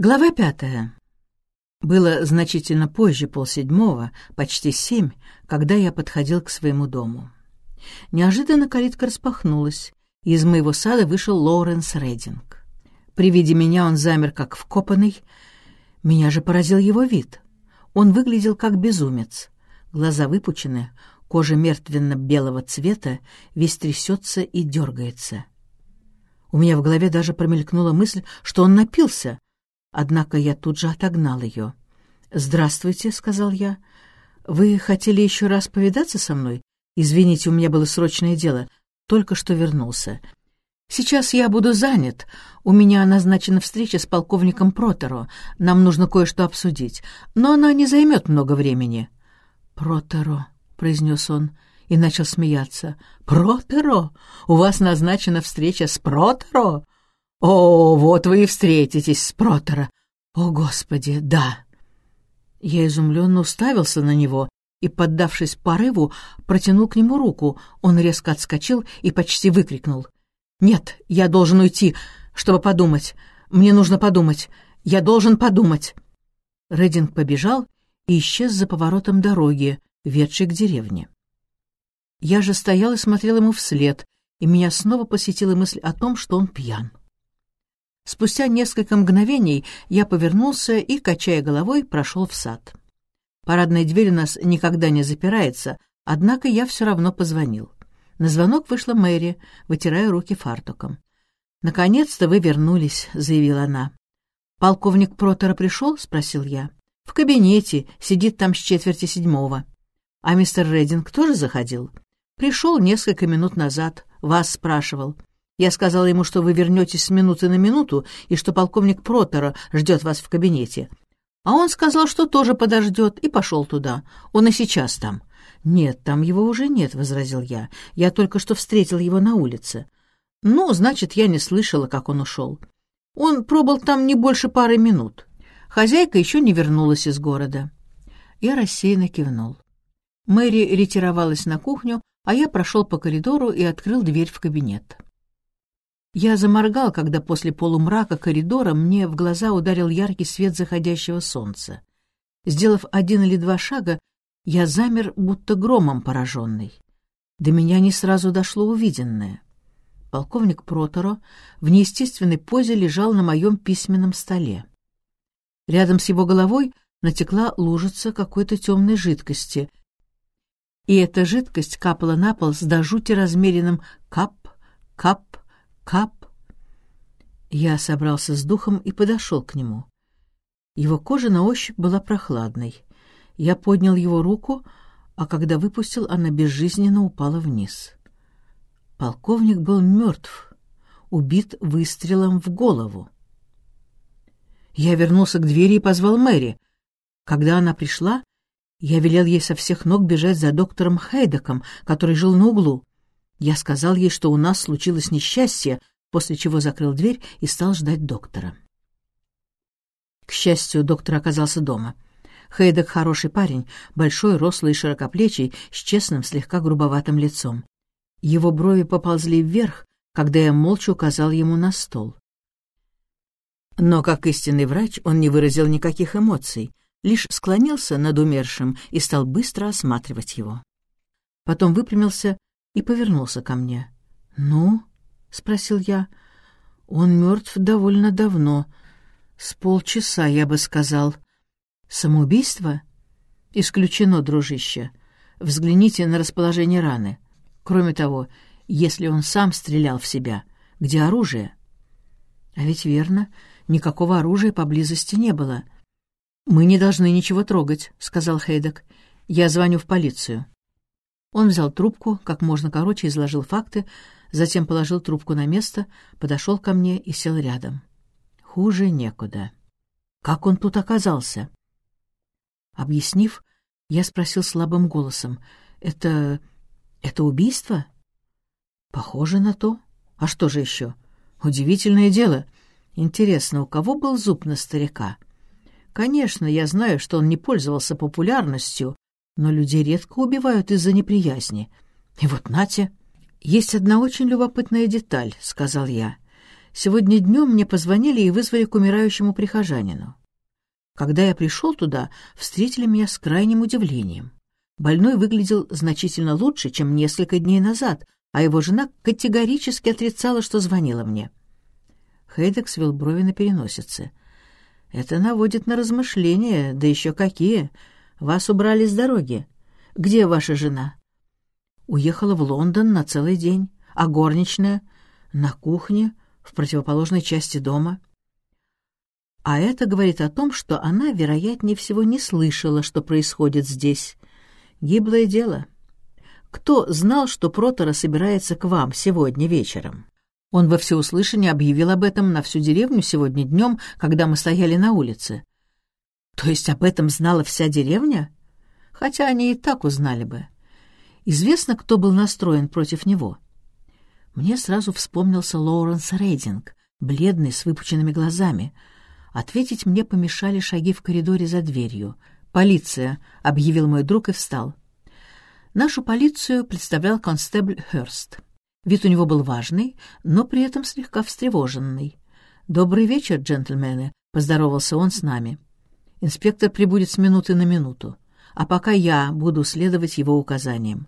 Глава пятая. Было значительно позже полседьмого, почти семь, когда я подходил к своему дому. Неожиданно калитка распахнулась, и из моего сада вышел Лоуренс Рейдинг. При виде меня он замер, как вкопанный. Меня же поразил его вид. Он выглядел как безумец. Глаза выпучены, кожа мертвенно-белого цвета, весь трясется и дергается. У меня в голове даже промелькнула мысль, что он напился — Однако я тут же отогнал ее. «Здравствуйте», — сказал я. «Вы хотели еще раз повидаться со мной? Извините, у меня было срочное дело. Только что вернулся. Сейчас я буду занят. У меня назначена встреча с полковником Протеро. Нам нужно кое-что обсудить. Но она не займет много времени». «Протеро», — произнес он и начал смеяться. «Протеро? У вас назначена встреча с Протеро? «О, вот вы и встретитесь с Протера! О, Господи, да!» Я изумленно уставился на него и, поддавшись порыву, протянул к нему руку. Он резко отскочил и почти выкрикнул. «Нет, я должен уйти, чтобы подумать. Мне нужно подумать. Я должен подумать!» Рединг побежал и исчез за поворотом дороги, ведшей к деревне. Я же стоял и смотрел ему вслед, и меня снова посетила мысль о том, что он пьян. Спустя несколько мгновений я повернулся и, качая головой, прошел в сад. Парадная дверь у нас никогда не запирается, однако я все равно позвонил. На звонок вышла Мэри, вытирая руки фартуком. «Наконец-то вы вернулись», — заявила она. «Полковник Протера пришел?» — спросил я. «В кабинете, сидит там с четверти седьмого». «А мистер Рединг тоже заходил?» «Пришел несколько минут назад, вас спрашивал. Я сказала ему, что вы вернетесь с минуты на минуту и что полковник Протера ждет вас в кабинете. А он сказал, что тоже подождет, и пошел туда. Он и сейчас там. «Нет, там его уже нет», — возразил я. «Я только что встретил его на улице». «Ну, значит, я не слышала, как он ушел. Он пробыл там не больше пары минут. Хозяйка еще не вернулась из города». Я рассеянно кивнул. Мэри ретировалась на кухню, а я прошел по коридору и открыл дверь в кабинет. Я заморгал, когда после полумрака коридора мне в глаза ударил яркий свет заходящего солнца. Сделав один или два шага, я замер, будто громом пораженный. До меня не сразу дошло увиденное. Полковник Проторо в неестественной позе лежал на моем письменном столе. Рядом с его головой натекла лужица какой-то темной жидкости, и эта жидкость капала на пол с до жути размеренным кап, кап, Кап. Я собрался с духом и подошел к нему. Его кожа на ощупь была прохладной. Я поднял его руку, а когда выпустил, она безжизненно упала вниз. Полковник был мертв, убит выстрелом в голову. Я вернулся к двери и позвал Мэри. Когда она пришла, я велел ей со всех ног бежать за доктором Хейдеком, который жил на углу. Я сказал ей, что у нас случилось несчастье, после чего закрыл дверь и стал ждать доктора. К счастью, доктор оказался дома. Хейдек хороший парень, большой, рослый и широкоплечий, с честным, слегка грубоватым лицом. Его брови поползли вверх, когда я молча указал ему на стол. Но, как истинный врач, он не выразил никаких эмоций, лишь склонился над умершим и стал быстро осматривать его. Потом выпрямился и повернулся ко мне. «Ну?» — спросил я. «Он мертв довольно давно. С полчаса, я бы сказал. Самоубийство?» «Исключено, дружище. Взгляните на расположение раны. Кроме того, если он сам стрелял в себя, где оружие?» «А ведь верно, никакого оружия поблизости не было». «Мы не должны ничего трогать», — сказал Хейдек. «Я звоню в полицию». Он взял трубку, как можно короче изложил факты, затем положил трубку на место, подошел ко мне и сел рядом. Хуже некуда. Как он тут оказался? Объяснив, я спросил слабым голосом. «Это... это убийство?» «Похоже на то. А что же еще? Удивительное дело. Интересно, у кого был зуб на старика?» «Конечно, я знаю, что он не пользовался популярностью, но людей редко убивают из-за неприязни. И вот нате. Есть одна очень любопытная деталь, — сказал я. Сегодня днем мне позвонили и вызвали к умирающему прихожанину. Когда я пришел туда, встретили меня с крайним удивлением. Больной выглядел значительно лучше, чем несколько дней назад, а его жена категорически отрицала, что звонила мне. Хейдек свел брови на переносице. «Это наводит на размышления, да еще какие. Вас убрали с дороги. Где ваша жена?» «Уехала в Лондон на целый день. А горничная?» «На кухне, в противоположной части дома». А это говорит о том, что она, вероятнее всего, не слышала, что происходит здесь. Гиблое дело. Кто знал, что Протора собирается к вам сегодня вечером? Он во всеуслышание объявил об этом на всю деревню сегодня днем, когда мы стояли на улице. То есть об этом знала вся деревня? Хотя они и так узнали бы. Известно, кто был настроен против него. Мне сразу вспомнился Лоуренс Рейдинг, бледный, с выпученными глазами. Ответить мне помешали шаги в коридоре за дверью. «Полиция!» — объявил мой друг и встал. Нашу полицию представлял констебль Хёрст. Вид у него был важный, но при этом слегка встревоженный. «Добрый вечер, джентльмены», — поздоровался он с нами. «Инспектор прибудет с минуты на минуту, а пока я буду следовать его указаниям.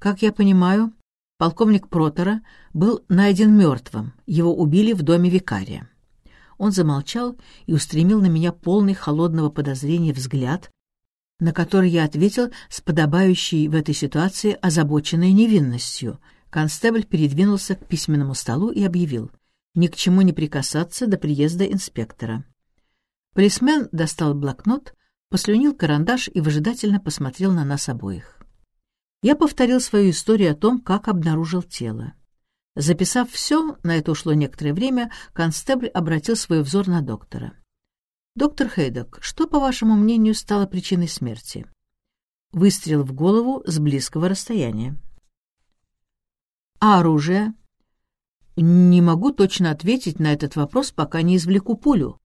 Как я понимаю, полковник Протера был найден мертвым, его убили в доме викария». Он замолчал и устремил на меня полный холодного подозрения взгляд, на который я ответил с подобающей в этой ситуации озабоченной невинностью — Констебль передвинулся к письменному столу и объявил «Ни к чему не прикасаться до приезда инспектора». Полисмен достал блокнот, послюнил карандаш и выжидательно посмотрел на нас обоих. Я повторил свою историю о том, как обнаружил тело. Записав все, на это ушло некоторое время, констебль обратил свой взор на доктора. «Доктор Хейдок, что, по вашему мнению, стало причиной смерти?» Выстрел в голову с близкого расстояния. А оружие? Не могу точно ответить на этот вопрос, пока не извлеку пулю.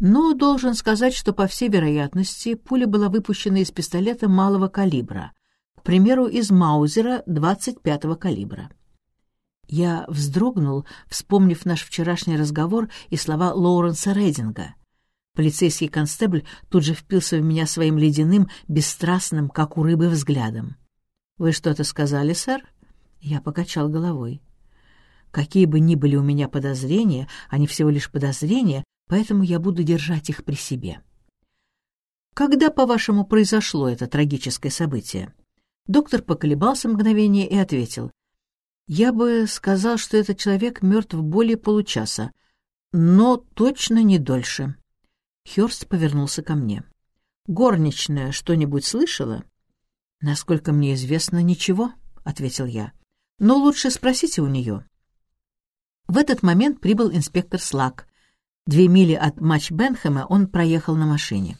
Но должен сказать, что, по всей вероятности, пуля была выпущена из пистолета малого калибра, к примеру, из Маузера 25-го калибра. Я вздрогнул, вспомнив наш вчерашний разговор и слова Лоуренса Рейдинга. Полицейский констебль тут же впился в меня своим ледяным, бесстрастным, как у рыбы, взглядом. «Вы что-то сказали, сэр?» Я покачал головой. Какие бы ни были у меня подозрения, они всего лишь подозрения, поэтому я буду держать их при себе. Когда, по-вашему, произошло это трагическое событие? Доктор поколебался мгновение и ответил. Я бы сказал, что этот человек мертв более получаса, но точно не дольше. Хёрст повернулся ко мне. «Горничная что-нибудь слышала?» «Насколько мне известно, ничего», — ответил я но лучше спросите у нее. В этот момент прибыл инспектор Слак. Две мили от матч Бенхэма он проехал на машине.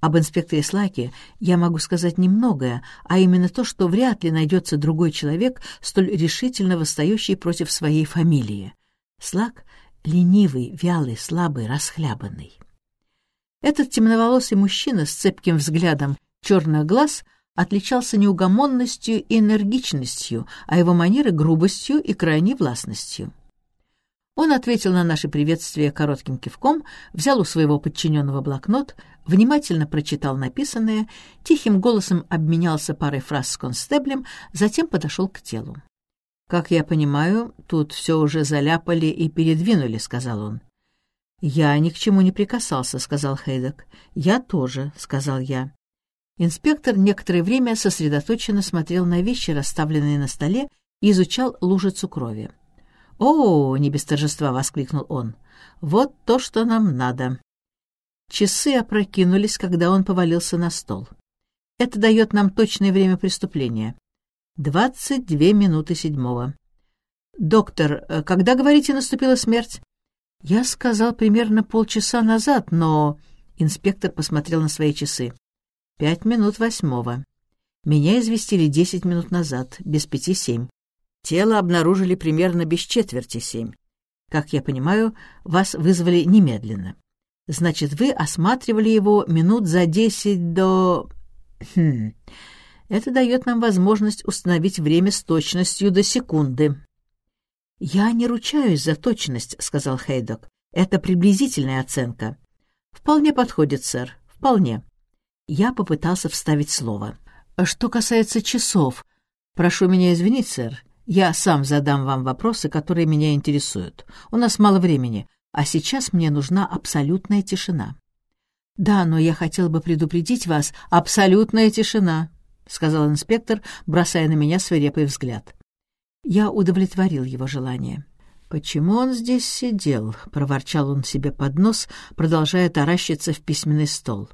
Об инспекторе Слаке я могу сказать немногое, а именно то, что вряд ли найдется другой человек, столь решительно восстающий против своей фамилии. Слак — ленивый, вялый, слабый, расхлябанный. Этот темноволосый мужчина с цепким взглядом черных глаз — отличался неугомонностью и энергичностью, а его манеры — грубостью и крайней властностью. Он ответил на наше приветствие коротким кивком, взял у своего подчиненного блокнот, внимательно прочитал написанное, тихим голосом обменялся парой фраз с констеблем, затем подошел к телу. «Как я понимаю, тут все уже заляпали и передвинули», — сказал он. «Я ни к чему не прикасался», — сказал Хейдек. «Я тоже», — сказал я. Инспектор некоторое время сосредоточенно смотрел на вещи, расставленные на столе, и изучал лужицу крови. «О!» — не без торжества воскликнул он. «Вот то, что нам надо!» Часы опрокинулись, когда он повалился на стол. Это дает нам точное время преступления. Двадцать две минуты седьмого. «Доктор, когда, говорите, наступила смерть?» «Я сказал примерно полчаса назад, но...» Инспектор посмотрел на свои часы. Пять минут восьмого. Меня известили десять минут назад, без пяти семь. Тело обнаружили примерно без четверти семь. Как я понимаю, вас вызвали немедленно. Значит, вы осматривали его минут за десять до... Хм... Это дает нам возможность установить время с точностью до секунды. «Я не ручаюсь за точность», — сказал Хейдок. «Это приблизительная оценка». «Вполне подходит, сэр, вполне». Я попытался вставить слово. «Что касается часов, прошу меня извинить, сэр, я сам задам вам вопросы, которые меня интересуют. У нас мало времени, а сейчас мне нужна абсолютная тишина». «Да, но я хотел бы предупредить вас. Абсолютная тишина», — сказал инспектор, бросая на меня свирепый взгляд. Я удовлетворил его желание. «Почему он здесь сидел?» — проворчал он себе под нос, продолжая таращиться в письменный стол.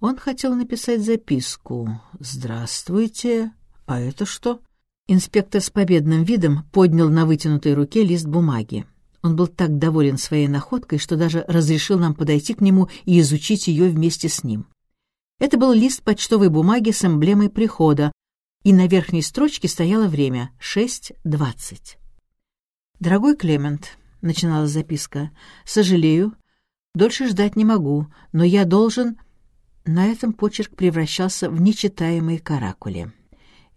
Он хотел написать записку. «Здравствуйте. А это что?» Инспектор с победным видом поднял на вытянутой руке лист бумаги. Он был так доволен своей находкой, что даже разрешил нам подойти к нему и изучить ее вместе с ним. Это был лист почтовой бумаги с эмблемой прихода, и на верхней строчке стояло время — 6.20. «Дорогой Клемент», — начиналась записка, — «сожалею, дольше ждать не могу, но я должен...» На этом почерк превращался в нечитаемые каракули.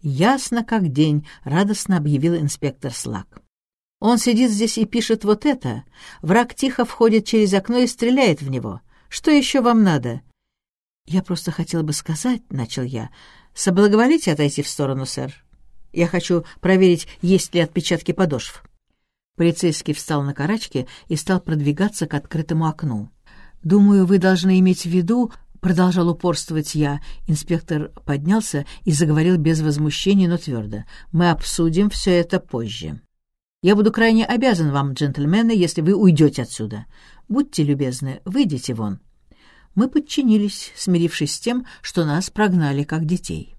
«Ясно как день», — радостно объявил инспектор Слак. «Он сидит здесь и пишет вот это. Враг тихо входит через окно и стреляет в него. Что еще вам надо?» «Я просто хотел бы сказать», — начал я, — «соблаговолите отойти в сторону, сэр. Я хочу проверить, есть ли отпечатки подошв». Полицейский встал на карачки и стал продвигаться к открытому окну. «Думаю, вы должны иметь в виду, Продолжал упорствовать я. Инспектор поднялся и заговорил без возмущения, но твердо. «Мы обсудим все это позже. Я буду крайне обязан вам, джентльмены, если вы уйдете отсюда. Будьте любезны, выйдите вон». Мы подчинились, смирившись с тем, что нас прогнали как детей.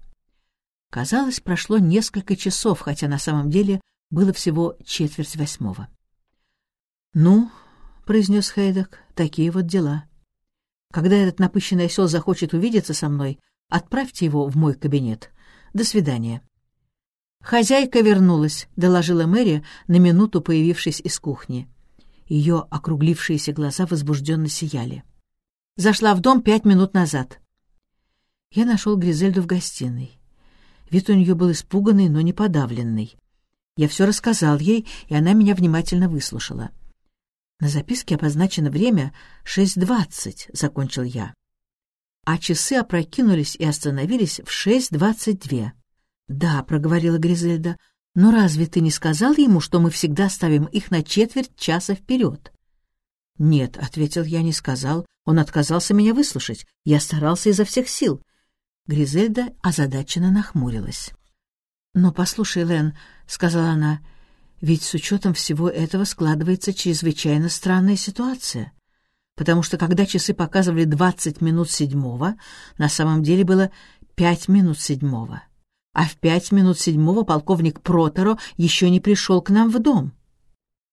Казалось, прошло несколько часов, хотя на самом деле было всего четверть восьмого. «Ну», — произнес Хейдек, — «такие вот дела». Когда этот напыщенный осел захочет увидеться со мной, отправьте его в мой кабинет. До свидания». «Хозяйка вернулась», — доложила Мэри, на минуту появившись из кухни. Ее округлившиеся глаза возбужденно сияли. «Зашла в дом пять минут назад». Я нашел Гризельду в гостиной. Вид у нее был испуганный, но не подавленный. Я все рассказал ей, и она меня внимательно выслушала. На записке обозначено время 6.20, — закончил я. А часы опрокинулись и остановились в 6.22. «Да», — проговорила Гризельда, — «но разве ты не сказал ему, что мы всегда ставим их на четверть часа вперед?» «Нет», — ответил я, — не сказал. Он отказался меня выслушать. Я старался изо всех сил. Гризельда озадаченно нахмурилась. «Но послушай, Лен», — сказала она, — ведь с учетом всего этого складывается чрезвычайно странная ситуация. Потому что когда часы показывали 20 минут седьмого, на самом деле было 5 минут седьмого. А в 5 минут седьмого полковник Протеро еще не пришел к нам в дом.